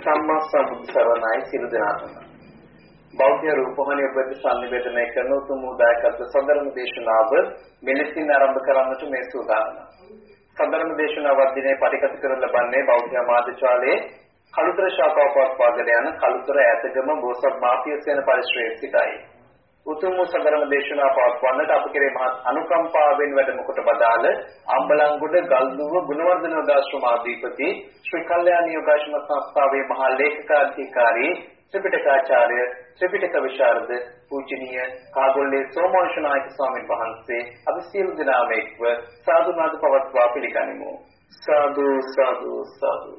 සම්මා සම්බුද්ධ සරණයි සියලු දෙනාටම බෞද්ධ රූපහානිය ඔබට සංනිවේදනය කරන උතුම් උදායකත්ව සඳරම දේශනාව මෙලෙසින් ආරම්භ කරන්නට මේ සූදානම. සඳරම දේශනාව දිනේ පරිකත කරන ලබන්නේ බෞද්ධ මාධ්‍යාලයේ කලුතර ශාඛාවක් වාදනය යන කලුතර ඈතගම බෝසත් මාපිය සේන පරිශ්‍රයේ සිටයි. උතුම් වූ සදරම දේශනා පවත්වන්නට අප කෙරේ මහත් අනුකම්පාවෙන් වැඩම කොට බදාළ අම්බලන්ගොඩ ගල්දුව ගුණවර්ධන දාශ්‍රමාධිපති ශ්‍රී කල්යාණ යෝගාශ්‍රම සංස්ථාවේ මහා ලේකකාධිකාරී ත්‍රිපිටකාචාර්ය ත්‍රිපිටක විශාරද පූජනීය කාගොල්ලේ සෝමවංශ නායක ස්වාමීන් වහන්සේ අපි සියලු දෙනාම එක්ව සාදුනාද පවත්වා පිළිගනිමු. සාදු සාදු සාදු.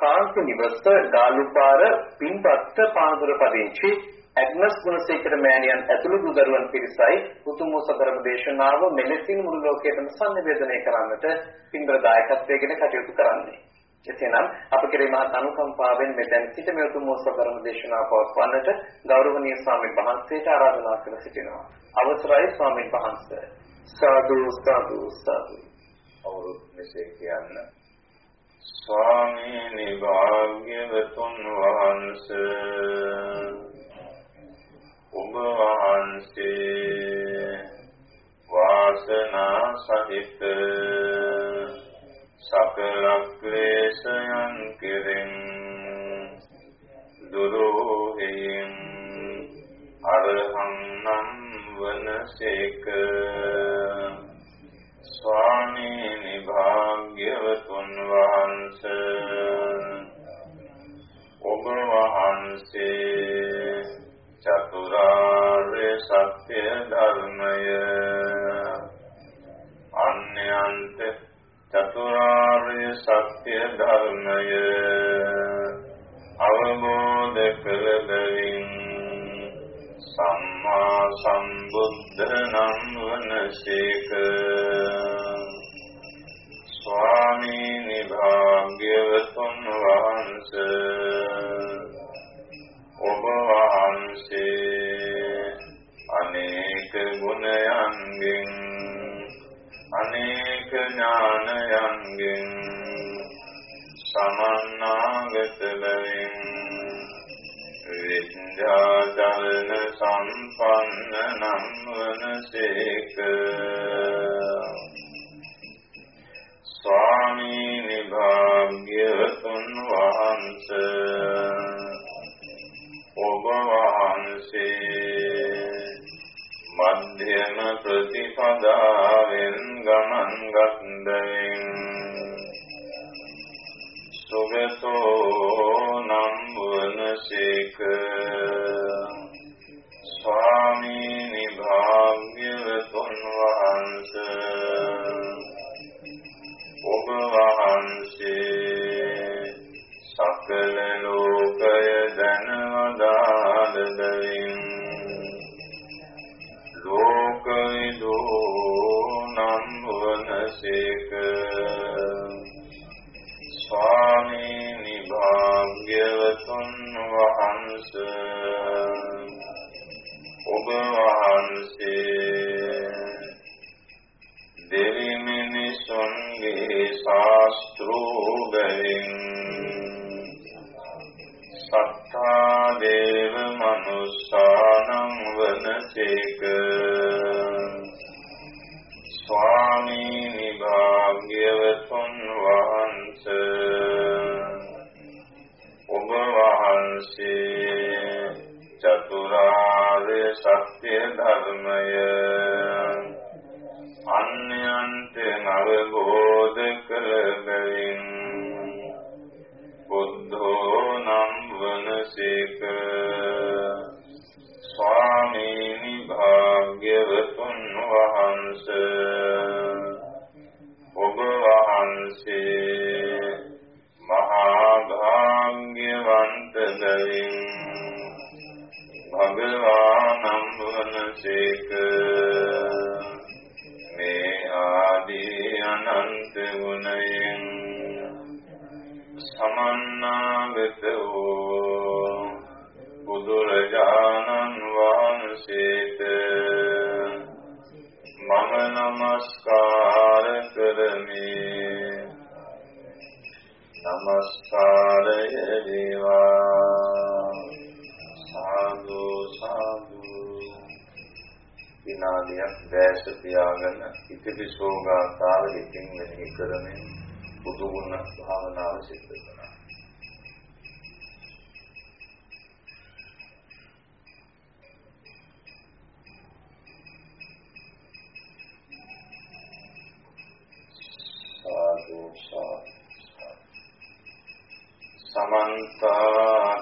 කාන්ත නිවස ගාලුපාර පින්පත්ත පානදුර පදිංචි ඇග්නස් ගුණසේකර මෑණියන් ඇතුළු දුදරුවන් පිරිසයි උතුම් වූ සතරම දේශනාව මෙලෙසින් මුළු ලෝකයටම sannivedanaya කරන්නට පින්බර දායකත්වයෙන් කටයුතු කරන්නේ. එසේනම් අප කෙරේ මහත් අනුකම්පාවෙන් මෙතෙන් සිට මේ උතුම් වූ සතරම දේශනාව පවත්වන්නට ගෞරවනීය ස්වාමීන් වහන්සේට ආරාධනා කර සිටිනවා. අවසරයි ස්වාමීන් වහන්සේ. සාදු සාදු සාදු. අවුරුදු මෙසේ කියන්න. ස්වාමීනි භාග්‍යවතුන් වහන්සේ ඔබ වහන්සේ වාසනා සහිත සකල ක්ලේශයන් කෙරෙන් දුරෝහෙයින් අරහං නම් වනසේක ස්වාමීනි භාග්‍යවතුන් වහන්සේ ඔබ වහන්සේ චතුරාර්ය සත්‍ය ධර්මය. අන්‍යන්ත චතුරාර්ය සත්‍ය ධර්මය. අවබෝධ කළ බැවින් සම්මා සම්බුද්ධ නම් වනසේක ස්වාමීනි භාග්‍යවතුන් වහන්සේ ඔබ සමන්නාගත බැවින් විද්‍යාචරණ සම්පන්න නම් වනසේක ස්වාමීනි භාග්‍යවතුන් වහන්සේ ඔබ වහන්සේ මධ්‍යම ප්‍රතිපදාවෙන් ගමන් ගත්දෙන් සුගතෝ නම් වනසේක ස්වාමීනි භාග්‍යවතුන් වහන්සේ ඔබ වහන්සේ සකල ලෝකය දැනවදාළ දෙයින් ලෝකවිදෝ නම් වනසේක ශාස්ත්‍රෝ බැවින් සත්තා දේව මනුස්සානං වනසේක ඡන්ද ගුණයෙන් සමන්නාගතෝ බුදුරජාණන් වහන්සේට මම නමස්කාර කරමි. නමස්කාරය දේවා සාදු සාදු. විනාඩියක් දැස තියාගෙන ඉතිපිසෝ ගාථාව දෙකින් මෙහි කරමින් බුදු ගුණ භාවනාව සිද්ධ කරනවා. සාදු සාදු. සමන්ත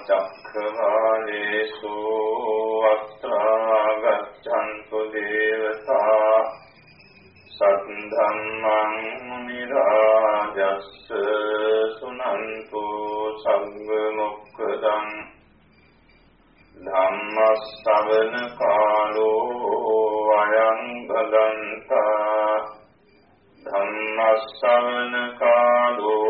චක්ඛවාලේසු අත්‍රා ගච්ඡන්තු දේවතා සද්ධම්මං නිරාජස්ස සුනන්තු සග්ග මොක්ඛදං ධම්මස්සවන කාලෝ අයං බදන්තා ධම්මස්සවන කාලෝ අයං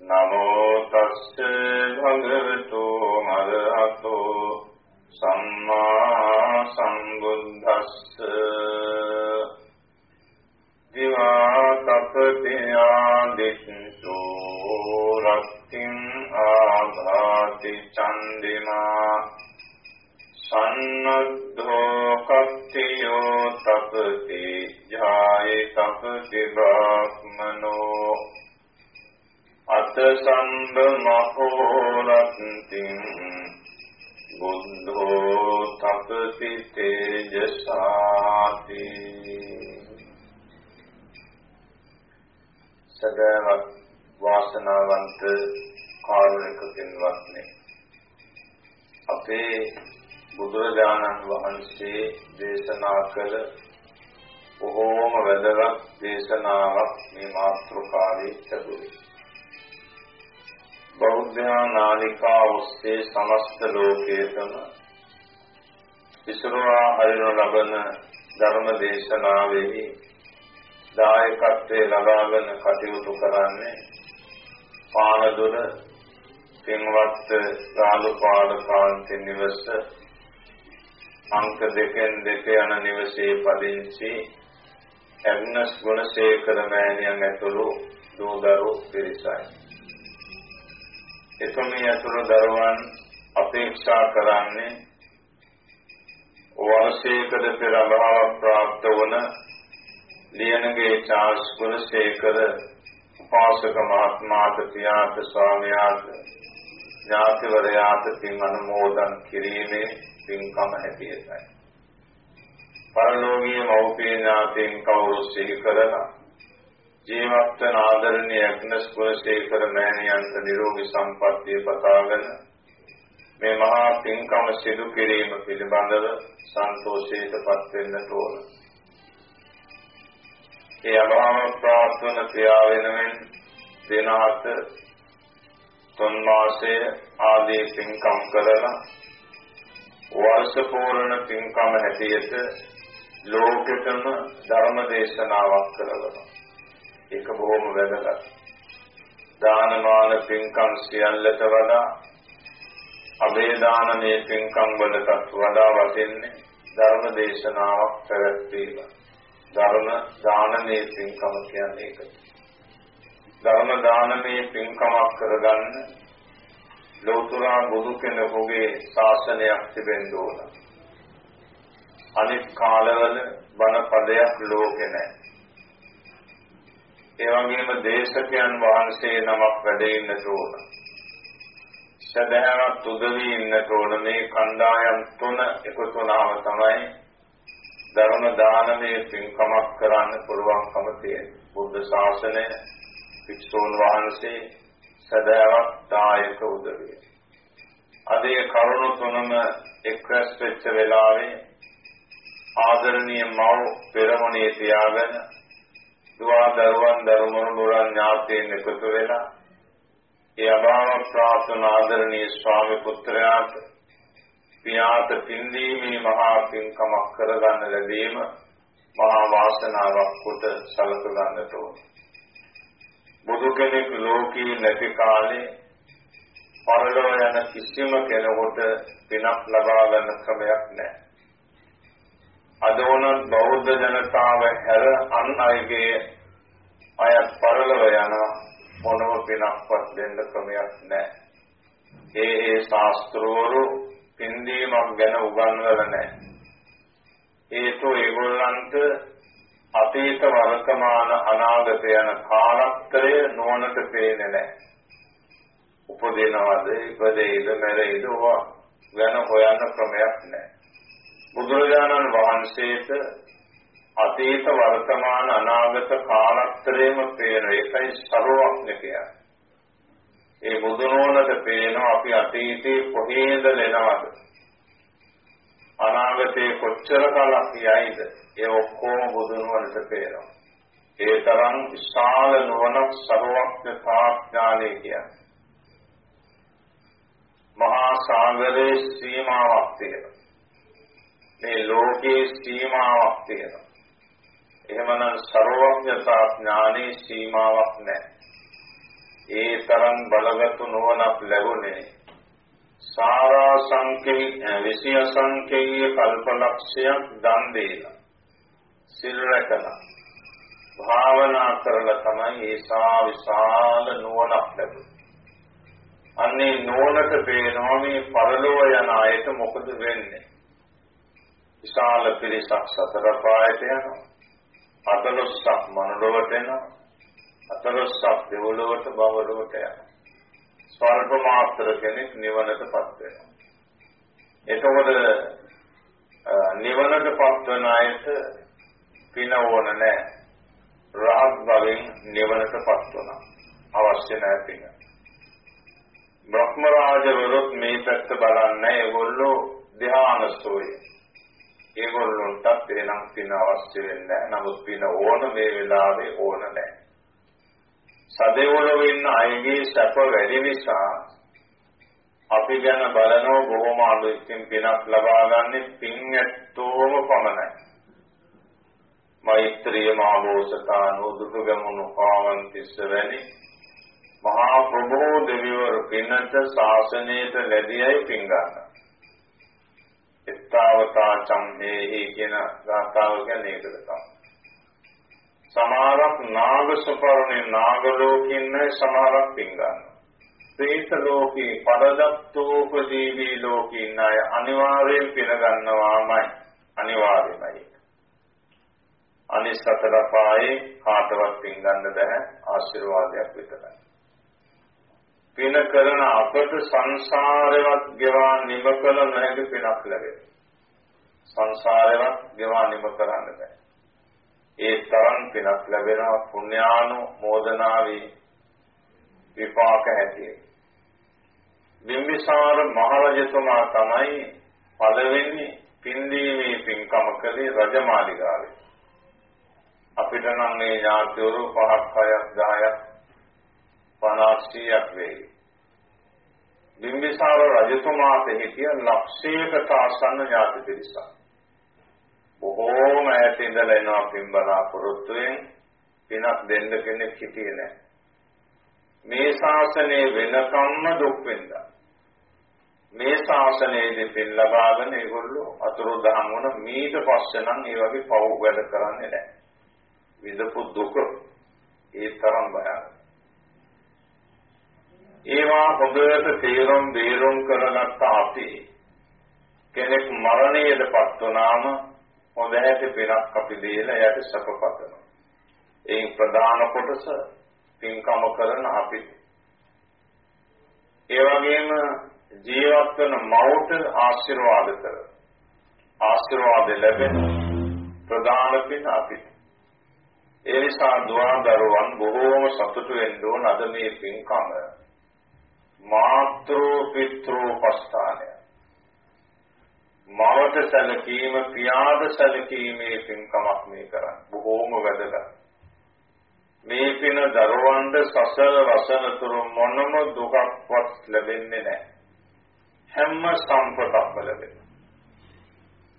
නමෝ තස්ස භගවතු අරහතෝ සම්මා සම්බුද්දස්ස දිවා තපතියා දිස්සෝ රක්තිං ආඝාති චන්දිමා සන්නද්ධෝ කත්තියෝ තපති ජාය තපති බ්‍රාහ්මනෝ අත සම්බ මහෝරත්තිං බුද්ධෝ තපති තේජසාති සදාවත් වාසනාවන්ත කාරුණික පින්වත්නි අපේ බුදුරජාණන් වහන්සේ දේශනා කළ බොහෝම වැදගත් දේශනාවක් මේ මාතෘකාවේ තිබුණේ. බෞද්ධ නාලිකා ඔස්සේ සමස්ත ලෝකයේම විසුරුවා හරිනු ලබන ධර්ම දේශනාවෙහි දායකත්වයේ ලබාගෙන කටයුතු කරන්නේ පානදුර පින්වත් රාළුපාල කාන්ති නිවස අංක දෙකෙන් දෙක යන නිවසේ පදිංචි ඇග්නස් ගුණසේකර මෑණියන් ඇතුළු දූ දරු පිරිසයි. එතුමිය ඇතුළු දරුවන් අපේක්ෂා කරන්නේ වර්ෂයකද පෙර අභාව ප්‍රාප්ත වන ලියනගේ චාර්ස් ගුණසේකර උපාසක මහත්මාට පියාට ස්වාමියාට ඥාතිවරයාට පින් අනුමෝදන් කිරීමේ පින්කම හැටියටයි. පරලෝකීය මෞපිය ඥාතීන් කවුරු සිහි කරලා ජීවත් වන ආදරණීය අග්නස් කුලසේකර මෑණියන්ට නිරෝගී සම්පන්නිය පතාගෙන මේ මහා පින්කම සිදු කිරීම පිළිබඳව සන්තෝෂයටපත් වෙන්නට ඕන. ඒ අභාව ප්‍රාර්ථන ක්‍රියා වෙනුවෙන් දිනහත තුන් මාසයේ ආදී පින්කම් කරලා වර්ෂ පූර්ණ පින්කම හැටියට ලෝකෙටම ධර්ම දේශනාවක් කරනවා. ඒක බොහොම වැදගත්. දානමාන පින්කම් සියල්ලට වඩා අබේදානමේ පින්කම් වලටත් වඩා වටින්නේ ධර්ම දේශනාවක් පැවැත්වීම. ධර්ම දානමේ පින්කම කියන්නේ ඒකයි. ධර්ම දානමේ පින්කමක් කරගන්න ලෞතුරා බුදු කෙනෙකුගේ ශාසනයක් තිබෙන්න ඕන. අනිත් කාලවල බණ පදයක් ලෝකේ නැහැ. ඒ වගේම දේශකයන් වහන්සේ නමක් වැඩ ඉන්නට ඕන. සදහවත් උදවි ඉන්නට ඕන මේ කණ්ඩායම් තුන එකතු වුණාම තමයි ධර්ම දානමය පින්කමක් කරන්න පුළුවන්කම තියෙන්නේ. බුද්ධ ශාසනය වික්ෂෝන් වහන්සේ සදහවත් දායක උදවිය. අදේ කරුණු තුනම එක්රැස් වෙච්ච වෙලාවේ ආදරණීය මව් පෙරමුණේ තියාගෙන දුවා දරුවන් දරුමරු දුරන් ඥාතීන් එකතු වෙලා ඒ අභාව ප්‍රාප්තන ආදරණීය ස්වාමි පුත්‍රයාට පියාට පින්දීමේ මහා පින්කමක් කරගන්න ලැබීම මහා වාසනාවක් කොට සලක ගන්නට ඕන. බුදු කෙනෙක් ලෝකී නැති කාලේ පරලෝ යන කිසිම කෙනෙකුට පිනක් ලබා ගන්න ක්‍රමයක් නැහැ. අද වුණත් බෞද්ධ ජනතාව හැර අන් අයගේ අය පරලව යන මොනම පිනක්වත් දෙන්න ක්‍රමයක් නැහැ. ඒ ඒ ශාස්ත්‍රවරු පින්දීමක් ගැන උගන්වලා නැහැ. ඒතු ඒගොල්ලන්ට අතීත වර්තමාන අනාගත යන කාලත්‍රය නොවනට පේන්නේ නැහැ. උපදිනවද ඉපදෙයිද මැරෙයිද ඕවා ගැන හොයන්න ක්‍රමයක් නැහැ. බුදුරජාණන් වහන්සේට අතීත වර්තමාන අනාගත කාලත්‍රයේම පේන එකයි ਸਰවඥකය. ඒ බුදුනෝනට පේනවා අපි අතීතේ කොහේද ලෙනවද? අනාගතේ කොච්චර කලක් යයිද? ඒ ඔක්කොම බුදුනෝනට පේනවා. ඒ තරම් විශාල නුවණක් ਸਰවඥ සාඥානේ කියන්නේ. මහා සාගරේ සීමාවක් තියෙනවා. මේ ලෝකේ සීමාවක් තියෙනවා එහෙමනම් ਸਰවඥතා ඥානේ සීමාවක් නැහැ ඒ තරම් බලගත් නුවණක් ලැබුණේ සාරා සංකේ විෂය සංකේය කල්පලක්ෂයක් දන් දීලා සිල් රැකලා භාවනා කරලා තමයි ඒ සා විශාල නුවණක් ලැබුණේ. අන්නේ නුවණට පේනවා මේ පරලෝව යන අයට මොකද වෙන්නේ? විශාල පිරිසක් සතර පායට යනවා. අතලොස්සක් මනලොවට එනවා. අතලොස්සක් දෙවලොවට බවලොවට යනවා. ස්වල්ප මාත්‍ර කෙනෙක් නිවනටපත් වෙනවා. එතකොට නිවනටපත් වෙන අයට පින ඕන නැහැ. රාග භවෙන් නිවනටපත් වෙනවා. අවශ්‍ය නැහැ පින. බ්‍රහ්ම රාජවරුත් මේ පැත්ත බලන්නේ ඒගොල්ලෝ ධ්‍යානසෝය. ඒගොල්ලොන්ටත් එනම් පින අවශ්‍ය වෙන්නේ නැහැ. නමුත් පින ඕන මේ වෙලාවේ ඕන නැහැ. සදේවල වෙන්න අයගේ සැප වැඩි නිසා අපි ගැන බලනෝ බොහොම අලුතින් පිනක් ලබා ගන්න පින් ඇත්තෝම පමණයි. මෛත්‍රිය මාබෝසතානෝ දුටුගමුණු පාවන්තිස්ස වැනි මහා ප්‍රභෝ දෙවිවරු පින්නට ශාසනයට ලැබියයි පින් ගන්නවා. එත්තාවතා චම්හේහි කියන ගාථාව කියන්නේ ඒකද තමයි. සමහරක් නාග සපරණේ නාග ලෝකින් නැහැ සමහරක් පින් ගන්නවා. ප්‍රේත ලෝකේ පරදත්තෝපදීවී ලෝකින් අය අනිවාර්යෙන් පින ගන්නවාමයි අනිවාර්යමයි. අනිත් සතර පායේ කාටවත් පින් ගන්න බෑ ආශිර්වාදයක් විතරයි. පින කරන අපට සංසාරවත් ගෙවා නිම කළ නොහැකි පිනක් ලැබෙනවා. සංසාරවත් ගෙවා නිම කරන්න බෑ. ඒ තරම් පිනක් ලැබෙනවා පුණ්‍යානු මෝදනාවේ විපාක හැටියට. බිම්බිසාර මහරජතුමා තමයි පළවෙනි පින්දීමේ පින්කම කළේ රජමාලිගාවේ. අපිට නම් මේ ඥාතිවරු පහක් හයක් 10ක් 50ක් වෙයි. බිම්බිසාර රජතුමාට හිටිය ලක්ෂයකට ආසන්න ඥාති පිරිසක්. බොහෝම ඈත ඉඳලා එනවා පින්බලාපොරොත්තුෙන් පිනක් දෙන්න කෙනෙක් හිටියේ නැහැ. මේ ශාසනය වෙනකම්ම දුක් වෙනවා. මේ ශාසනයේදී පින් ලබාගෙන ඒගොල්ලෝ අතුරුදහන් වුණ මීට පස්සේ නම් ඒ වගේ පව් වැඩ කරන්නේ නැහැ. විඳපු දුක ඒ තරම් භයානක. ඒවා හොඳට තේරුම් බේරුම් කරගත්ත අපි කෙනෙක් මරණයටපත් වුණාම හොඳ හැටි පිනක් අපි දීලා එයාට සපපතනවා. ඒ ප්‍රධාන කොටස පින්කම කරන අපි. ඒ වගේම ජීවත් වෙන මවට ආශිර්වාද කර. ආශිර්වාද ලැබෙන ප්‍රධාන පින අපිට. ඒ නිසා දුවා දරුවන් බොහෝම සතුටු වෙන්න ඕන අද මේ පින්කම මාතෘ පිතෘ පස්ථානය මවට සැලකීම පියාද සැලකීමේ පින්කමක් මේ කරන්නේ බොහෝම වැදගත් මේ පින දරුවන්ට සසර වසනතුරු මොනම දුකක්වත් ලැබෙන්නේ නැහැ. හැම සම්පතක්ම ලැබෙනවා.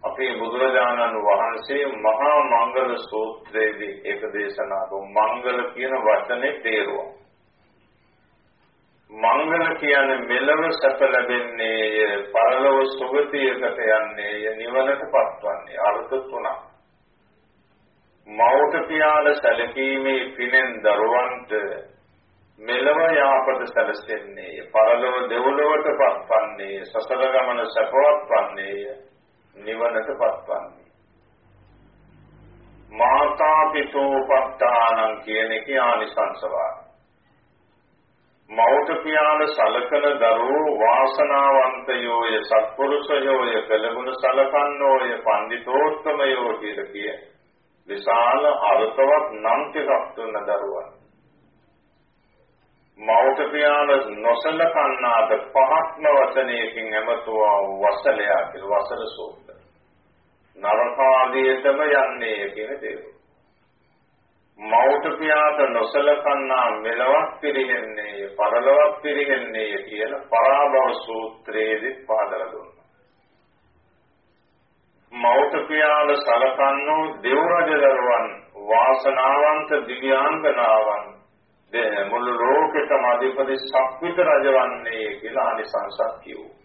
අපේ බුදුරජාණන් වහන්සේ මහා මංගල සූත්‍රයේදී ඒක දේශනා කරන මංගල කියන වචනේ තේරුවා. මංගල කියන්නේ මෙලව සැප ලැබෙන්නේ පරලොව සුගතියකට යන්නේ නිවනට පත්වන්නේ අර්ථ තුනක්. මෞත පියාල සැලකීමේ පිනෙන් දරුවන්ට මෙලව යාපත සැලසෙන්නේ පරලොව දෙව්ලොවට පත්වන්නේ සසර ගමන සැපවත් වන්නේ නිවනට පත්වන්නේ මාතා පිතෝපත්තානං කියන එකේ ආනිසංසවාද මෞත පියාල සලකන දරුවෝ වාසනාවන්තයෝය සත්පුරුෂයෝය කළගුණ සලකන්නෝය පඬිතෝත්තමයෝ කියලා කිය. විශාල අර්ථවත් නම් ටිකක් දුන්න දරුවන්. මෞත පියාල නොසලකන්නාද පහත්ම වචනයකින් එමතුවා වසලයා කියලා වසල සූත්‍ර. නරකාදීටම යන්නේ කියන දේ. මෞත පියාට නොසලකන්නා මෙලවක් පිරිහෙන්නේ පරලොවක් පිරිහෙන්නේ කියලා පරාභව සූත්‍රයේදී පහදලා දුන්නා. මෞත පියාල සලකන්නෝ දෙව් රජ දරුවන් වාසනාවන්ත දිව්‍යාංගනාවන් මුළු ලෝකෙටම අධිපති සක්විත රජවන්නේ කියලා අනිසංසක් කිව්වා.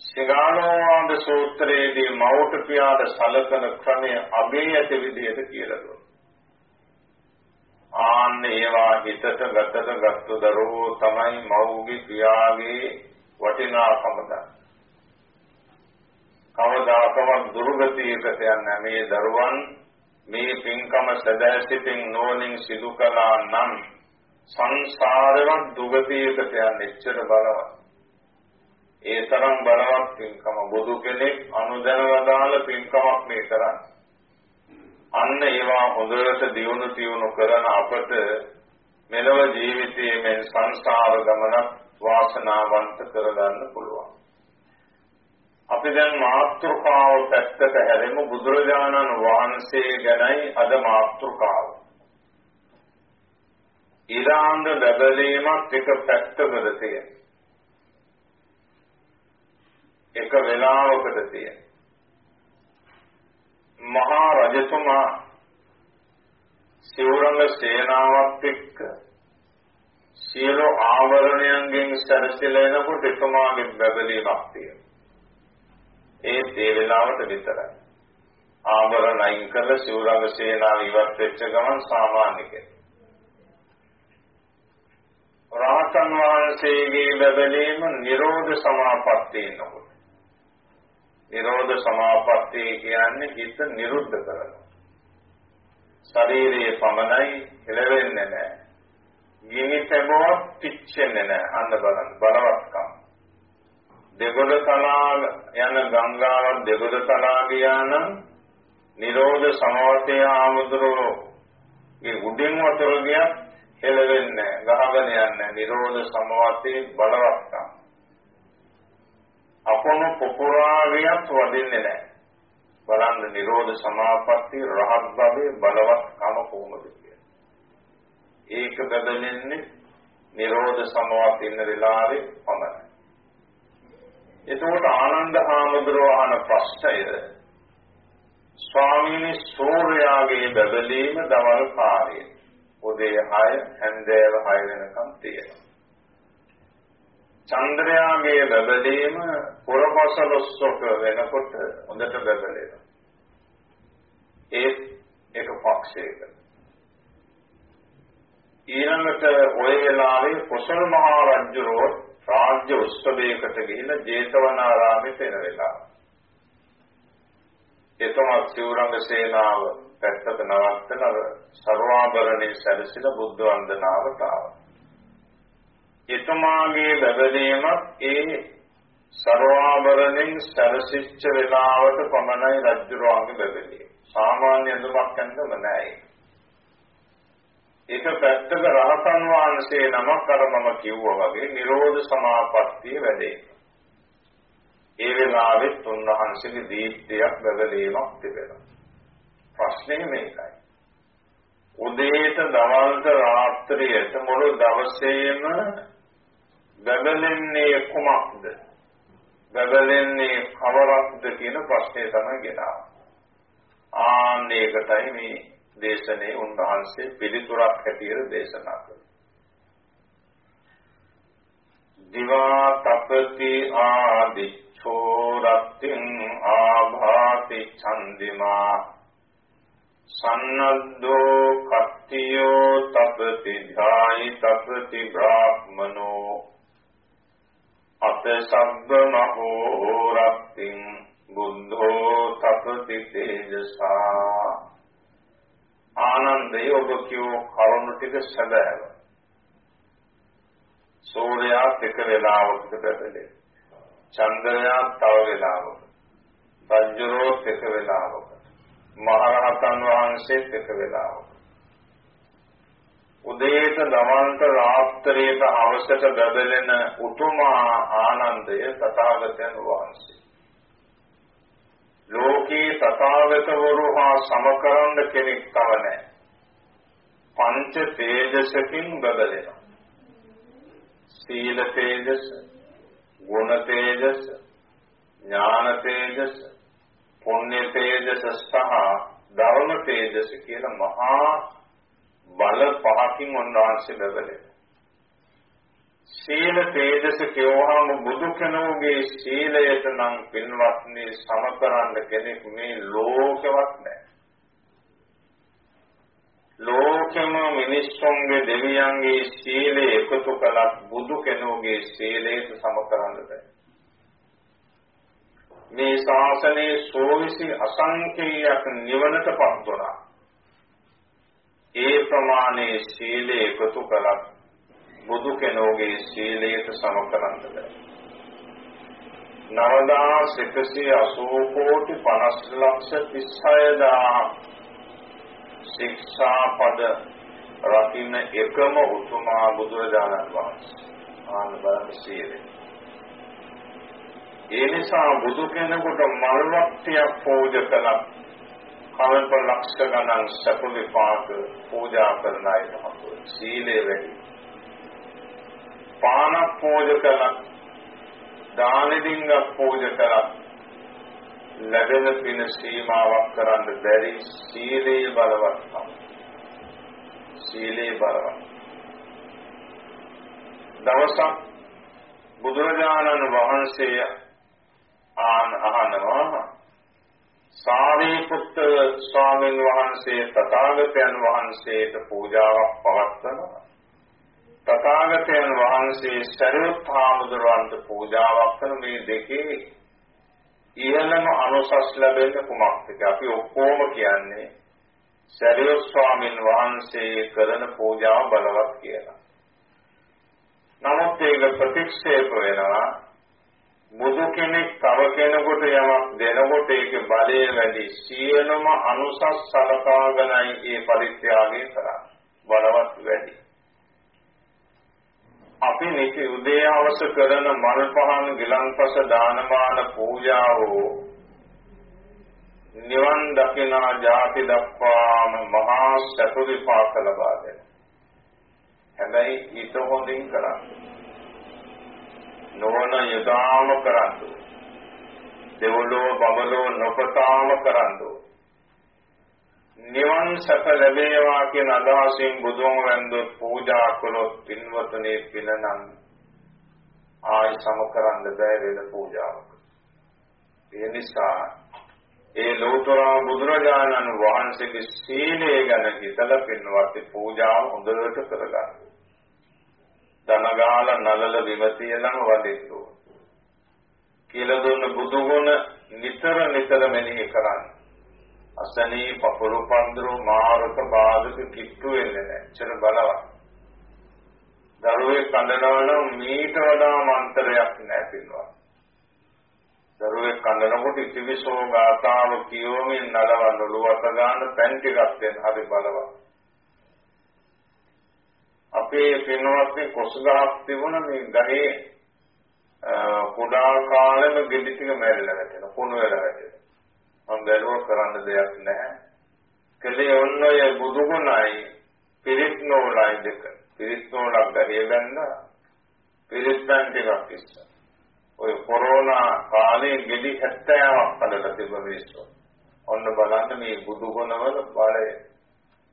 සිගානෝවාද සූත්‍රයේදී මෞට පියාට සලකන ක්‍රමය අගේ ඇති විදිහට කියලා දුන්නා. ආන්න ඒවා හිතට ගතට ගත්තු දරුවෝ තමයි මව්ගේ පියාගේ වටිනාකම දන්නේ. කවදාකවත් දුර්ගතියකට යන්නේ මේ දරුවන් මේ පින්කම සදාසිතින් නෝනින් සිදු කළා නම් සංසාරවත් දුගතියකට යන්නේ එච්චර බලවත්. ඒ තරම් බලවත් පින්කම බුදු කෙනෙක් අනුදැනවදාල පින්කමක් මේ කරන්නේ. අන්න ඒවා හොඳට දියුණු තියුණු කරන අපට මෙලව ජීවිතයේ මේ සංසාර ගමනක් වාසනාවන්ත කරගන්න පුළුවන්. අපි දැන් මාත්‍රකාව පැත්තට හැරෙමු බුදුරජාණන් වහන්සේ ගැනයි අද මාත්‍රකාව. ඊළාංග බබලීමක් එක පැත්තකට තියෙනවා. එක වෙලාවකට තියෙන මහා රජතුමා සිවුරංග සේනාවත් එක්ක සියලු ආවරණයන්ගෙන් සැරසෙලා එනකොට එතුමාගේ බබලීමක් තියෙනවා. ඒත් ඒ වෙලාවට විතරයි. ආවරණ අයින් කරලා සිවුරංග සේනාව ඉවත් වෙච්ච ගමන් සාමාන්‍ය කෙනෙක්. රාතන් වහන්සේගේ බබලීම නිරෝධ සමාපත්තිය නකොට නිරෝධ සමාපත්තිය කියන්නේ හිත නිරුද්ධ කරනවා. ශරීරයේ පමණයි හෙලවෙන්නේ නැහැ. ගිනි තැබුවත් පිච්චෙන්නේ නැහැ. අන්න බලන්න බලවත්කම්. දෙගොඩ තලා යන ගංගාවක් දෙගොඩ තලා ගියා නම් නිරෝධ සමවතේ ආමුදුරෝ ඒ උඩින් වතුර ගියත් හෙලවෙන්නේ නැහැ. ගහගෙන යන්නේ නිරෝධ සමවතේ බලවත්කම්. අපොන පොපුරාවියත් වදින්නේ නැහැ. බලන්න නිරෝධ සමාපatti රහත් භවයේ බලවත්කම කොහොමද කියන්නේ. ඒක බබලෙන්නේ නිරෝධ සමවත් ඉන්න වෙලාවේ පමණයි. එතකොට ආනන්ද හාමුදුරුවෝ අහන ප්‍රශ්නය ස්වාමීනි සූර්යාගේ බබලීම දවල් කාලයේ උදේ 6 හැන්දෑව 6 වෙනකම් තියෙනවා. චන්ද්‍රයාගේ බබලීම පුරපසලොස්සක වෙනකොට හොඳට බබලෙනවා. ඒ එක පක්ෂයක. ඊළඟට ওই වෙලාවේ කොසල් මහා රජුරෝ රාජ්‍ය උත්සවයකට ගිහිල්ලා ජේතවනාරාමෙට එන වෙලාව. එතමත් සිවුරංග සේනාව පැත්තක නවත්තලා සර්වාභරණේ සැරසිලා බුද්ධ වන්දනාවට ආවා. එතුමාගේ බබලීමක් ඒ සර්වාභරණෙන් සැරසිච්ච වෙලාවට පමණයි රජුරවන්ගේ බබලීම. සාමාන්‍ය අඳුමක් යන්නම නැහැ. ඒක පැත්තක රහතන් වහන්සේ නමක් අර මම කිව්වා වගේ නිරෝධ සමාපත්තිය වැඩේ. ඒ වෙලාවෙත් උන්වහන්සේගේ දීප්තියක් බබලීමක් තිබෙනවා. ප්‍රශ්නේ මේකයි. උදේට දවල්ට රාත්‍රියට මුළු දවසේම බබලන්නේ කුමක්ද? බබලන්නේ කවරක්ද කියන ප්‍රශ්නේ තමයි ගෙනාව. ආන්න ඒකටයි මේ දේශනේ උන්වහන්සේ පිළිතුරක් හැටියට දේශනා කළේ. දිවා තපති ආදිච්ඡෝ රත්තිං ආභාති ඡන්දිමා සන්නද්දෝ කත්තියෝ තපති ධායි තපති බ්‍රාහ්මනෝ අත සබ්බ මහෝ රත්තිං බුද්ධෝ තපති තේජසා ආනන්දය ඔබ කියෝ කරුණු ටික සැබෑව. සූර්යයා එක වේලාවකට බැදලේ චන්ද්‍රයා තව වේලාවකට රජුරෝ එක වේලාවකට මහරහතන් වහන්සේත් එක වෙලාවක. උදේට දවල්ට රාත්‍රියට අවශ්‍යට බබලෙන උතුමා ආනන්දය තථාගතයන් වහන්සේ. ලෝකේ තථාගතවරු හා සමකරන්න කෙනෙක් තව නැහැ. පංච තේජසකින් බබලෙනවා. සීල තේජස, ගුණ තේජස, ඥාන තේජස, පුණ්‍ය තේජස සහ ධර්ම තේජස කියන මහා බල පහකින් උන්වහන්සේ ලැබෙනවා. සීල තේජස කියවහම බුදු කෙනෙකුගේ සීලයට නම් පින්වත්නි සමකරන්න කෙනෙක් මේ ලෝකෙවත් නැහැ. ලෝකෙම මිනිස්සුන්ගේ දෙවියන්ගේ සීලය එකතු කළත් බුදු කෙනෙකුගේ සීලයට සමකරන්න බැහැ. මේ ශාසනයේ සෝවිසි අසංකේයයක් නිවනටපත් වුණා. ඒ ප්‍රමාණයේ සීලය එකතු කළත් බුදු කෙනෙකුගේ සීලයට සම කරන්න බෑ. නවදාස් එකසිය අසූ කෝටි පනස් ලක්ෂ තිස්හයදා ශික්ෂා පද රකින්න එකම උතුමා බුදුරජාණන් වහන්සේ ආන බලන්න සීලය ඒ නිසා බුදු කෙනෙකුට මල්වත්තියක් පූජ කළා කල්ප ලක්ෂ ගණන් සතු විපාක පූජා කරන අය තමයි සීලේ වැඩි. පාන පූජ කළා දාන දින්ග පූජ කළා ලැබෙන පින සීමාවක් කරන්න බැරි සීලේ බලවත් සීලේ බලවත්. දවසක් බුදුරජාණන් වහන්සේ ආන් අහනවා සාරිපුත්ත ස්වාමීන් වහන්සේ තථාගතයන් වහන්සේට පූජාවක් පවත්වනවා. තථාගතයන් වහන්සේ සරියුත් හාමුදුරුවන්ට පූජාවක් කරන මේ දෙකේ ඉහළම අනුසස් ලැබෙන්න කුමක්ද? අපි ඔක්කොම කියන්නේ සරියුත් ස්වාමීන් වහන්සේ කරන පූජාව බලවත් කියලා. නමුත් ඒක ප්‍රතික්ෂේප වෙනවා බුදු කෙනෙක් තව කෙනෙකුට යමක් දෙනකොට ඒකේ බලය වැඩි සියලුම අනුසස් සලකාගෙනයි ඒ පරිත්‍යාගය කරන්නේ. බලවත් වැඩි. අපි නිති උදේ හවස කරන මල් පහන් ගිලන්පස දානමාන පූජාව නිවන් දකිනා ජාති දක්වාම මහා සතු විපාක ලබා දෙන. හැබැයි ඊට හොඳින් කරන්නේ. නොවන යදාම කරන්තු දෙවලෝ බබලෝ නොපතාම කරන්තු නිවන් සැප ලැබේවා කියන අදහසින් බුදුන් වැන්දොත් පූජා කළොත් පින්වතුනේ පිනනම් ආයි සම කරන්න බෑ වෙන පූජාවක්. ඒ නිසා ඒ ලෝතර බුදුරජාණන් වහන්සේගේ සීලය ගැන හිතලා පින්වත් පූජාව හොඳට කරගන්න. දනගාල නලල විමතියලම වදින්න ඕන. කියලා දුන්න බුදු ගුණ නිතර නිතර මෙනෙහි කරන්න. අසනී පපුරු පන්දරු මාරක බාධක කිට්ටු වෙන්නේ නැහැ. චර බලවත්. දරුවේ කඳනවා නම් මීට වඩා මන්ත්‍රයක් නැහැ පින්නවා. දරුවේ කඳනකොට ඉතිවිසෝ ගාතාව කියවමින් නලවන්න ඔළුවට ගන්න පෑන් ටිකක් දෙන්න හරි බලවත්. අපේ පින්වත්නි කොස් ගහක් තිබුණ මේ ගහේ කුඩා කාලෙම ගෙඩි ටික මැරිලා වැටෙනවා කුණු වෙලා වැටෙනවා මම බැලුවා කරන්න දෙයක් නැහැ කලේ ඔන්න ඔය බුදු ගුණයි පිරිත් නෝලයි දෙක. පිරිත් නෝලක් ගහේ බැන්දා. පිරිත් බැන් ටිකක් ඉස්ස. ඔය කොරෝනා කාලේ ගෙඩි 70ක් පළල තිබ්බ මිනිස්සු. ඔන්න බලන්න මේ බුදු ගුණවල බලය.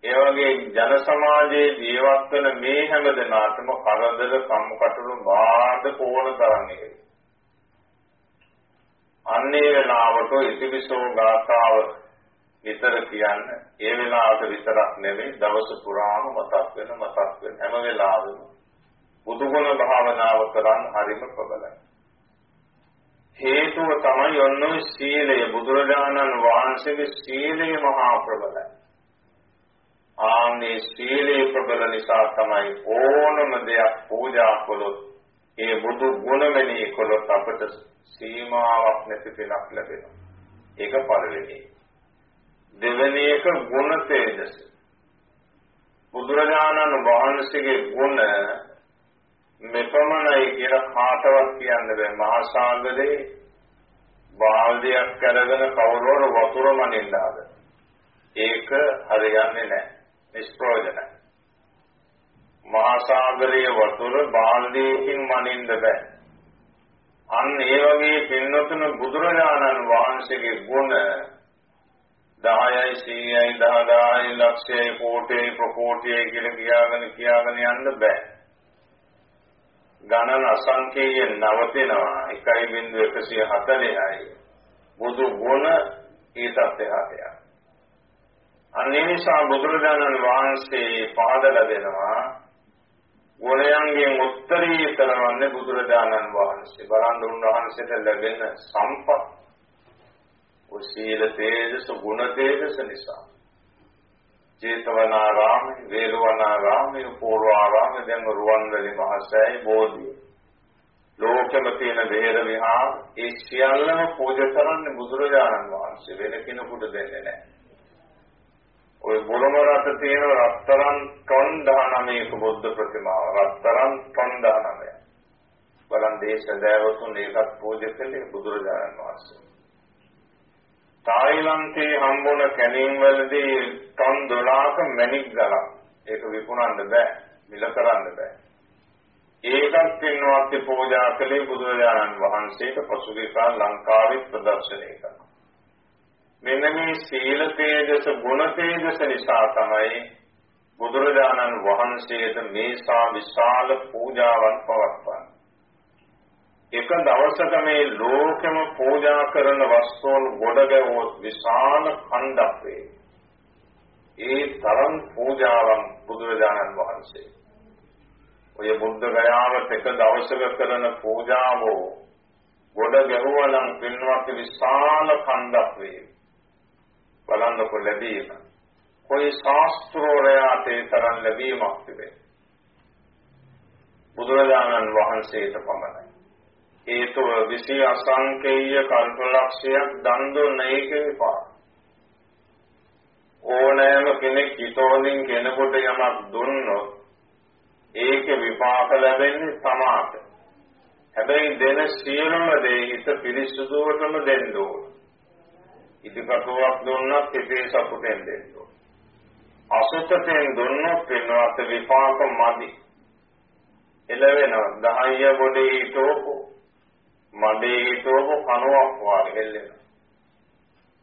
ඒ වගේ ජන සමාජයේ ජීවත් වෙන මේ හැම දෙනාටම කරදර කම්කටොළු බාධක ඕන තරම් ඉන්නේ. අන්නේ වෙලාවට ඉතිවිසෝ ගාථාව විතර කියන්න ඒ වෙලාවට විතරක් නෙමෙයි දවස පුරාම මතක් වෙන මතක් වෙන හැම වෙලාවෙම බුදුගුණ භාවනාව කරන් හරිම ප්‍රබලයි. හේතුව තමයි ඔන්නේ සීලය. බුදුරජාණන් වහන්සේගේ සීලය මහා ප්‍රබලයි. ආන්නේ සීලේ ප්‍රබල නිසා තමයි ඕනම දෙයක් පූජා කළොත් ඒ බුදු ගුණ මෙනෙහි කළොත් අපට සීමාවක් නැති තැනක් ලැබෙනවා. ඒක පළවෙනි. දෙවෙනි එක ගුණ තේජස. බුදුරජාණන් වහන්සේගේ ගුණ මෙපමණයි කියලා කාටවත් කියන්න බෑ. මහා සාගරේ බාල්දියක් කරගෙන කවුරුවර වතුර මනින්දාද. ඒක හරියන්නේ නැහැ. නිෂ්ප්‍රයෝජනයි. මහා සාගරයේ වතුර බාල්දියකින් මනින්න බෑ. අන්න ඒ වගේ පින්නතුන බුදුරජාණන් වහන්සේගේ ගුණ 10යි 100යි 10000යි ලක්ෂයයි කෝටියයි ප්‍රකෝටියයි කියලා කියාගෙන කියාගෙන යන්න බෑ. ගණන අසංකේය නවතිනවා 1.140යි. බුදු ගුණ ඊටත් එහාට යනවා. අන්නේ නිසා බුදුරජාණන් වහන්සේ පාදලා දෙනවා ගුණයන්ගෙන් උත්තරීතර වන්නේ බුදුරජාණන් වහන්සේ. බලන්න උන්වහන්සේට ලැබෙන සම්පත්. ඔය සීල තේජස ගුණ තේජස නිසා. චේතවනාරාමේ, වේලවනාරාමේ, පූර්වාරාමේ දැන් රුවන්වැලි මහසෑයි බෝධිය. ලෝකෙම තියෙන බේර විහාර ඒ සියල්ලම පූජා කරන්නේ බුදුරජාණන් වහන්සේ වෙන කෙනෙකුට දෙන්නේ නැහැ. ওই බුරුම රට තියෙන රත්තරන් ටොන් 19ක බුද්ධ ප්‍රතිමාව. රත්තරන් ටොන් 19 බලන් දේශ දේවතුන් ඒකත් පූජා කළේ බුදුරජාණන් වහන්සේ. තායිලන්තේ හම්බුන කැණීම් වලදී ටොන් 12ක මැණික් ගලක් ඒක විකුණන්න බෑ. මිල කරන්න බෑ. ඒකත් පින්වත් පූජා කළේ බුදුරජාණන් වහන්සේට පසුගිය කාල ලංකාවේ ප්‍රදර්ශනය කරනවා. මෙන්න මේ සීල තේජස ගුණ තේජස නිසා තමයි බුදුරජාණන් වහන්සේට මේසා විශාල පූජාවන් පවත්වන්නේ. එක දවසක මේ ලෝකෙම පූජා කරන වස්තුන් ගොඩ ගැවුවොත් විශාල කණ්ඩක් වේ. ඒ තරම් පූජාවන් බුදුරජාණන් වහන්සේ. ඔය බුද්ධ ගයාවට එක දවසක කරන පූජාව ගොඩ ගැහුවා නම් පින්වත් විශාල කණ්ඩක් වේ. බලන්නකො ලැබීම. કોઈ ශාස්ත්‍රෝරයාට ඒ තරම් ලැබීමක් තිබේ. බුදුරජාණන් වහන්සේට පමණයි. හේතුව විසි අසංකේය කල්පලක්ෂයක් දන් දුන්න ඒක විපාක. ඕනෑම කෙනෙක් හිතෝලින් කෙනෙකුට යමක් දුන්නොත් ඒක විපාක ලැබෙන්නේ තමාට. හැබැයි දෙන සියලුම දේ හිත පිරිසුදුවටම දෙන්න ඕන. ඉදිකටුවක් දුන්නත් හිතේ සතුටෙන් දෙන්න ඕන. අසුතෙන් දුන්නොත් පින්වත් විපාක මදි. එළවෙනවා දහය බොඩේ හිටෝපු මඩේ හිටෝපු කනුවක් වාගේ හෙල්ලෙනවා.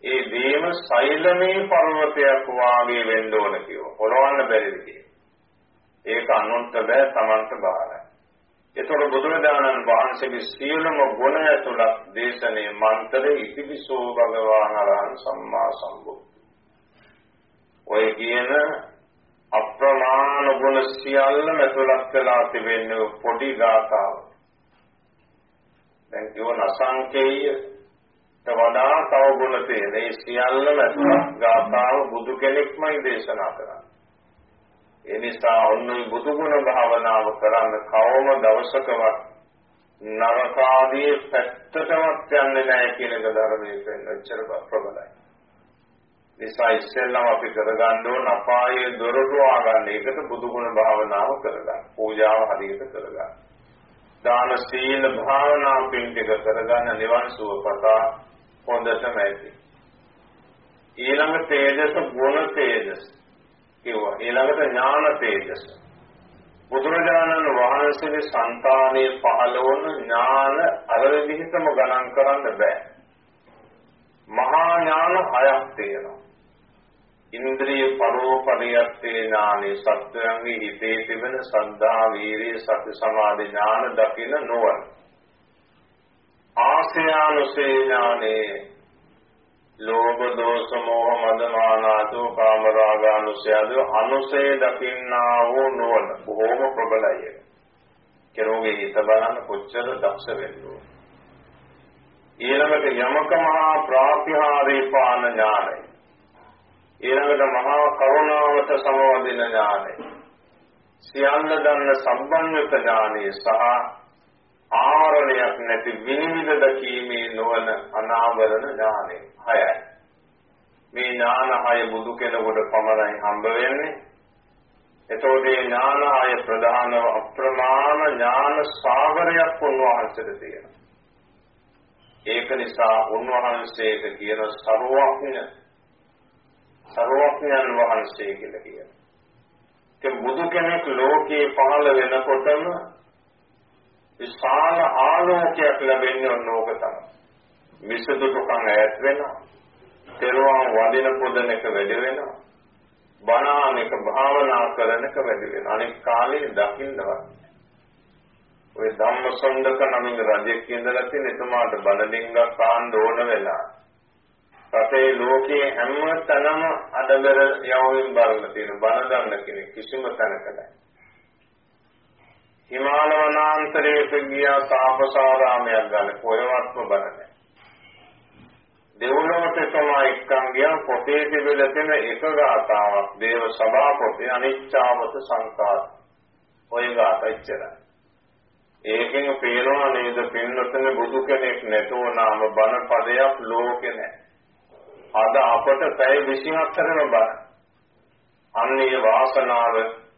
ඒ දීම සෛලමේ පර්වතයක් වාගේ වෙන්න ඕන කියව. පොළවන්න බැරිද කියලා. ඒක අනුන්ට බෑ Tamanට බාරයි. එතකොට බුදුරජාණන් වහන්සේගේ සියලුම ගුණ ඇතුළත් දේශනේ මන්ත්‍රේ ඉතිවිසෝ භගවාන අරහං සම්මා සම්බුද්ධ. ඔය කියන අප්‍රමාණ ගුණ සියල්ලම ඇතුළත් වෙලා තිබෙන්නේ පොඩි ගාථාව. දැන් කියවන අසංකේය තවදා තව ගුණ තියෙන මේ සියල්ලම ඇතුළත් ගාථාව බුදු කෙනෙක්මයි දේශනා කරන්නේ. ඒ නිසා ඔන්නේ බුදු ගුණ භාවනාව කරන්න කවම දවසකවත් නරකාදී පැත්තටවත් යන්නේ නැහැ කියන එක ධර්මයේ පෙන්වච්චර ප්‍රබලයි. නිසා ඉස්සෙල්ලම අපි කරගන්න ඕන අපායේ දොරටු ආගන්න ඒකට බුදු ගුණ භාවනාව කරගන්න. පූජාව හරියට කරගන්න. දාන සීල භාවනා පින් ටික කරගන්න නිවන් සුව පතා හොඳටම ඇති. ඊළඟ තේජස ගුණ තේජස කිව්වා. ඊළඟට ඥාන තේජස. බුදුරජාණන් වහන්සේගේ సంతානයේ පහළ වුණ ඥාන අර විදිහටම ගණන් කරන්න බෑ. මහා ඥාන හයක් තියෙනවා. ඉන්ද්‍රිය පරෝපරියත්තේ ඥානෙ සත්වයන්ගේ හිතේ තිබෙන සද්ධා වීරිය සති සමාධි ඥාන දකින නොවන. ආසයානුසේ ඥානේ ලෝභ දෝෂ මෝහ මද මානාදෝ කාමරාගානුසයද අනුසේ දකින්නා වූ නොවන බොහෝම ප්‍රබලයි කෙරෝගේ හිත බලන්න කොච්චර දක්ෂ වෙන්නෝ ඊළඟට යමක මහා ප්‍රාතිහාරේ පාන ඥානයි. ඊළඟට මහා කරුණාවට සමවදින ඥානයි. සියල්ල දන්න සම්බන්විත ඥානය සහ ආවරණයක් නැති විනිවිද දකීමේ නොවන අනාවරණ ඥානය. 6යි. මේ ඥාන 6 බුදු කෙනෙකුට පමණයි හම්බ වෙන්නේ. එතකොට මේ ඥාන 6 ප්‍රධාන අප්‍රමාණ ඥාන සාගරයක් උන්වහන්සේට තියෙනවා. ඒක නිසා උන්වහන්සේට කියන ਸਰවඥ ਸਰවඥයන් වහන්සේ කියලා කියනවා. ඒ බුදු කෙනෙක් ලෝකේ පහළ වෙනකොටම විශාල ආලෝකයක් ලැබෙන්නේ ඕක තමයි. විසදුකම් ඈත් වෙනවා. තෙරුවන් වදින පොදන එක වැඩි වෙනවා. බණාන එක භාවනා කරන එක වැඩි වෙනවා. අනිත් කාලේ දකින්නවා. ඔය ධම්මසොන්දක නමින් රජෙක් ඉඳලා තියෙන එතුමාට බණ ඩිංගක් ආන්න ඕන වෙලා. රටේ ලෝකයේ හැම තැනම අඩබර යවමින් බලන තියෙන බණ දන්න කෙනෙක් කිසිම තැනක නැහැ. හිමාල වනාන්තරයක ගියා තාපසාරාමයක් ගන්න කොහෙවත්ම බණ නැහැ. දෙව්ලොවට තමයි එක්කන් ගියා පොතේ තිබෙලා තියෙන එක ගාතාවක් දේව සභා පොතේ අනිච්චාවත සංකාර. ඔය ගාථා ඉච්චරයි. ඒකෙන් පේනවා නේද පින්නතන බුදු කෙනෙක් නැතුව නාම බණ පදයක් ලෝකේ නැහැ. අද අපට පැය 24ම බණ. අන්නේ වාසනාව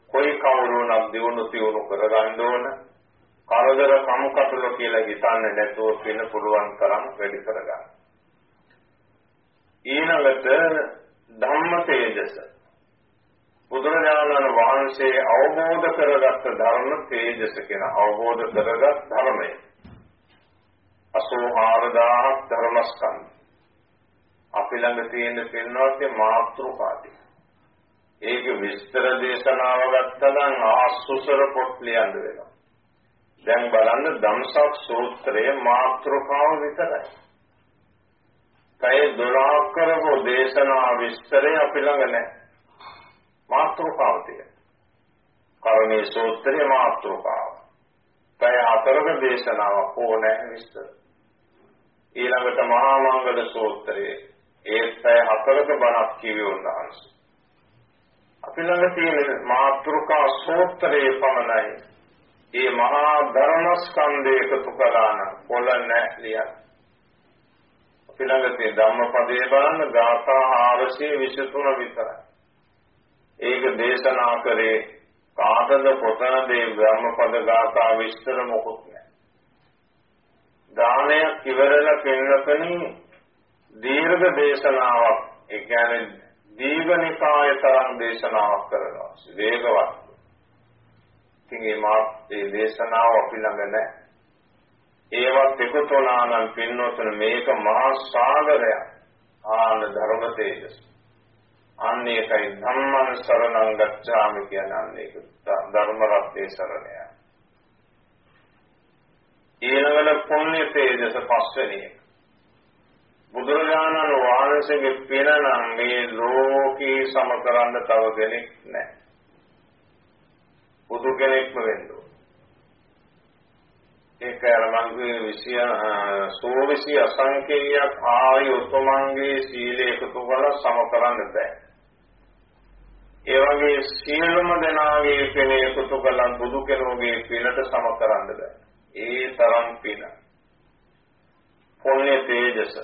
කොයි කවුරුණක් දිනු තියුණු කරගන්න ඕන. කරදර කම්කටොල කියලා හිතන්නේ නැතුව වෙන පුළුවන් තරම් වැඩි කරගන්න. ඊළඟට ධම්ම තේජස. බුදුරජාණන් වහන්සේ අවබෝධ කරගත් ධර්ම තේජස කියන අවබෝධ කරගත් ධර්මය. 84000ක් ධර්මස්කන්ධ. අපි ළඟ තියෙන පින්වත් මාත්‍රකාදී ඒක විස්තර දේශනාව ගත්තනම් ආසුසර පොත් ලියන්න වෙනවා. දැන් බලන්න ධම්සක් සූත්‍රයේ මාත්‍රකාව විතරයි. කය 12 කරපු දේශනා විස්තරය අපි ළඟ නැහැ මාත්‍රකාව තියෙන කරුණේ සූත්‍රයේ මාත්‍රකාව කය හතරක දේශනාවක් ඕනෑ විස්තර ඊළඟට මහා මංගල සූත්‍රයේ ඒත් පැය හතරක බණක් කියවේ උන්වහන්සේ. අපි ළඟ තියෙන මාත්‍රිකා සූත්‍රයේ පමණයි. මේ මහා ධර්මස්කන්ධය එකතු කළා නම් පොළ නැලියක්. අපි ළඟ තියෙන ධම්මපදයේ බලන්න ගාථා 423 විතරයි. ඒක දේශනා කරේ කාටද කොතනද මේ ධම්මපද ගාථා විස්තර මොකුත් නැහැ. දානයක් ඉවරලා පින්නකණී දීර්ඝ දේශනාවක් ඒ කියන්නේ දීඝනිකාය තරම් දේශනාවක් කරනවා වේගවත්. ඉතින් මේ මා මේ දේශනාව අපි ළඟ නැහැ. ඒවත් එකතු වුණා නම් පින්නොතන මේක මහා සාගරයක්. ආන ධර්ම තේජස්. අන්න ඒකයි ධම්මං සරණං ගච්ඡාමි කියන්නේ අන්න ඒක ධර්ම රත්නේ සරණය. ඊළඟට පුණ්‍ය තේජස පස්වෙනි එක. බුදුරජාණන් වහන්සේගේ පින නම් මේ ලෝකේ සම කරන්න තව කෙනෙක් නැහැ. බුදු කෙනෙක්ම වෙන්න ඒක අර මංගේ විෂය සෝවිසි අසංකේයයක් ආයි උතුමන්ගේ සීලය එකතු කරලා සම කරන්න බෑ. ඒ වගේ සියලුම දෙනාගේ පින එකතු කළා බුදු කෙනෙකුගේ පිනට සම කරන්න බෑ. ඒ තරම් පින. පුණ්‍ය තේජස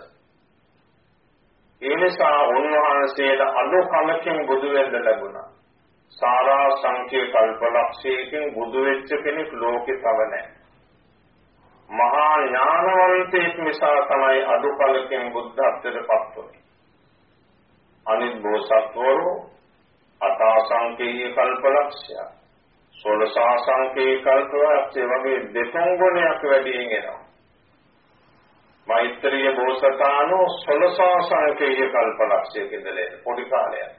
ඒ නිසා උන්වහන්සේට අඩු කලකින් බුදු වෙන්න ලැබුණා. සාරා සංඛ්‍ය කල්පලක්ෂයකින් බුදු වෙච්ච කෙනෙක් ලෝකේ තව නැහැ. මහා ඥානවන්තයෙක් නිසා තමයි අදුපලකින් බුද්ධත්වයට පත් වුනේ. අනිත් බෝසත්වරු අතාසංකේය කල්පලක්ෂය, සොලසාසංකේය කල්පලක්ෂය වගේ දෙතුන් ගුණයක් වැඩියෙන් එනවා. මෛත්‍රිය බෝසතාණෝ සොලසාසංකේය කල්පලක්ෂයක ඉඳලා පොඩි කාලයක්.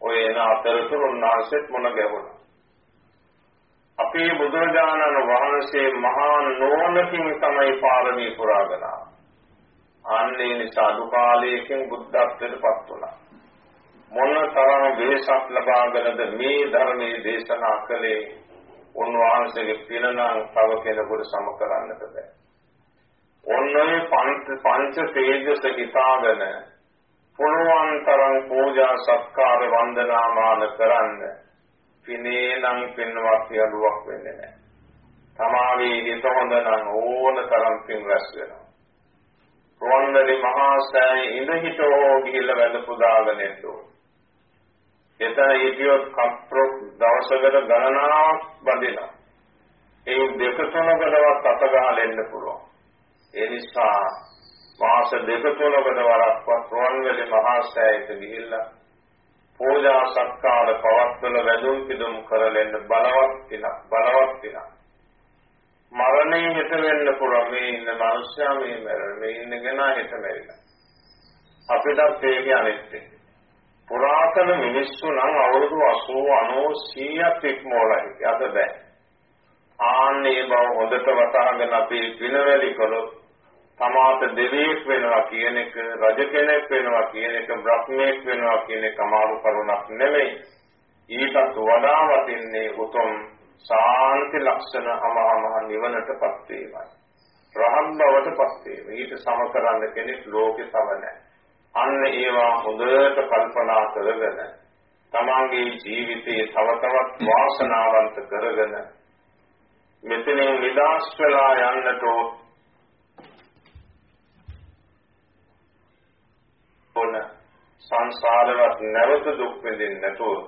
ඔය එන අතරතුර උන්වහන්සේත් මොන ගැහුණා. අපේ බුදුරජාණන් වහන්සේ මහා නෝනකින් තමයි පාරමී පුරාගෙන ආන්නේ නිසා අඩු කාලයකින් බුද්ධත්වයට පත් වුණා. මොන තරම් වේසක් ලබාගෙනද මේ ධර්මයේ දේශනා කළේ උන්වහන්සේගේ පිනනම් තව කෙනෙකුට සම කරන්නට බෑ. ඔන්නේ පංච පංච තේජස හිතාගෙන පුළුවන් තරම් පූජා සත්කාර වන්දනාමාන කරන්න පිනේ නම් පින්වත් යලුවක් වෙන්නේ නැහැ. තමාගේ හිත හොඳ නම් ඕන තරම් පින් රැස් වෙනවා. රුවන්වැලි මහා සෑයේ ඉඳ හිටෝ ගිහිල්ලා වැඳ පුදාගෙන එන්නෝ. එතන හිටියොත් කප්ප්‍රොක් දවසකට ගණනාවක් බඳිනවා. ඒ දෙක තුනකටවත් අත ගහලා එන්න පුළුවන්. ඒ නිසා මාස දෙක තුනකට වරක්වත් රුවන්වැලි මහා සෑයට ගිහිල්ලා පූජා සත්කාර පවත්වල වැඳුම් පිදුම් කරලෙන්න බලවත් පිනක් බලවත් පිනක් මරණය හිත වෙන්න පුළුවන්. මේ ඉන්න මනුස්සයා මේ මරණ මේ ඉන්න කෙනා හිත මැරිලා. අපිටත් ඒක අනිත්‍ය පුරාතන මිනිස්සු නම් අවුරුදු 80 90 100ක් ඉක්මවලා හිටිය. අද බෑ. ආන්නේ බව හොඳට වටහාගෙන අපි පිනවැලි කළොත් තමාට දෙවියෙක් වෙනවා කියන එක රජ කෙනෙක් වෙනවා කියන එක බ්‍රහ්මයෙක් වෙනවා කියන එක අමාරු කරුණක් නෙමෙයි. ඊටත් වඩා වටින්නේ උතුම් සාන්ති ලක්ෂණ අමහමහ නිවනටපත් වීමයි රහත් බවටපත් වීම ඊට සම කරන්න කෙනෙක් ලෝකේ තව නැහැ. අන්න ඒවා හොඳට කල්පනා කරගෙන තමන්ගේ ජීවිතයේ තව තවත් වාසනාවන්ත කරගෙන මෙතනින් නිදාස් වෙලා යන්නට ඕන සංසාරවත් නැවත දුක් විඳින්න නැතුව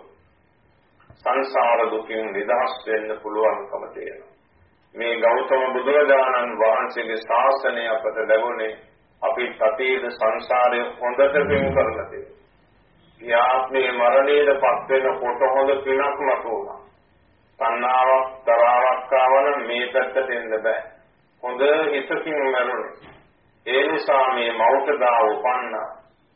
සංසාර දුකින් නිදහස් වෙන්න පුළුවන්කම තියෙනවා. මේ ගෞතම බුදුරජාණන් වහන්සේගේ ශාසනය අපට ලැබුණේ අපි සතීද සංසාරයේ හොඳට පින් කරලා තියෙනවා. යාත්මේ මරණයට පත් වෙනකොට හොඳ පිනක් මතුවුණා. තණ්හාවක් තරාවක් ආවන මේ පැත්තට එන්න බෑ. හොඳ හිතකින් මරුණේ. ඒ නිසා මේ මෞතදා උපන්නා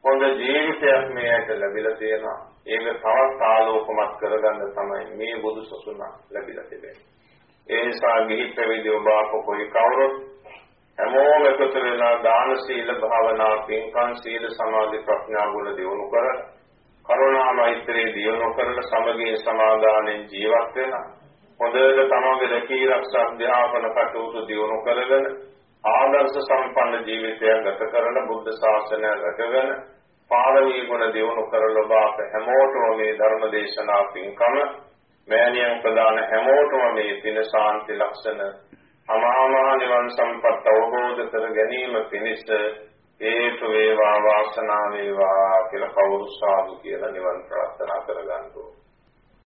හොඳ ජීවිතයක් මේ ඇයට ලැබිලා තියෙනවා. ඒක තවත් ආලෝකමත් කරගන්න තමයි මේ බුදු සසුන ලැබිලා තිබෙන්නේ. ඒ නිසා ගිහි පැවිදි ඔබ කොයි කවුරුත් හැමෝම එකතු වෙලා දාන සීල භාවනා පින්කම් සීල සමාධි ප්‍රඥා ගුණ දියුණු කරලා කරුණා මෛත්‍රී දියුණු කරලා සමගිය සමාදානෙන් ජීවත් වෙනවා. හොඳට තමගේ රැකී ආරක්ෂා අධ්‍යාපන කටයුතු දියුණු කරගෙන ආදර්ශ සම්පන්න ජීවිතයක් ගත කරන බුද්ධ ශාසනය රැකගෙන පාරමී ගුණ දියුණු කරලා බාප හැමෝටම මේ ධර්ම දේශනා පින්කම මෑණියන් ප්‍රදාන හැමෝටම මේ තින ශාන්ති ලක්ෂණ අමාමහ නිවන් සම්පත් අවබෝධ කර ගැනීම පිණිස හේතු වේවා වාසනාව වේවා කියලා කවුරු සාදු කියලා නිවන් ප්‍රාර්ථනා කරගන්නවා.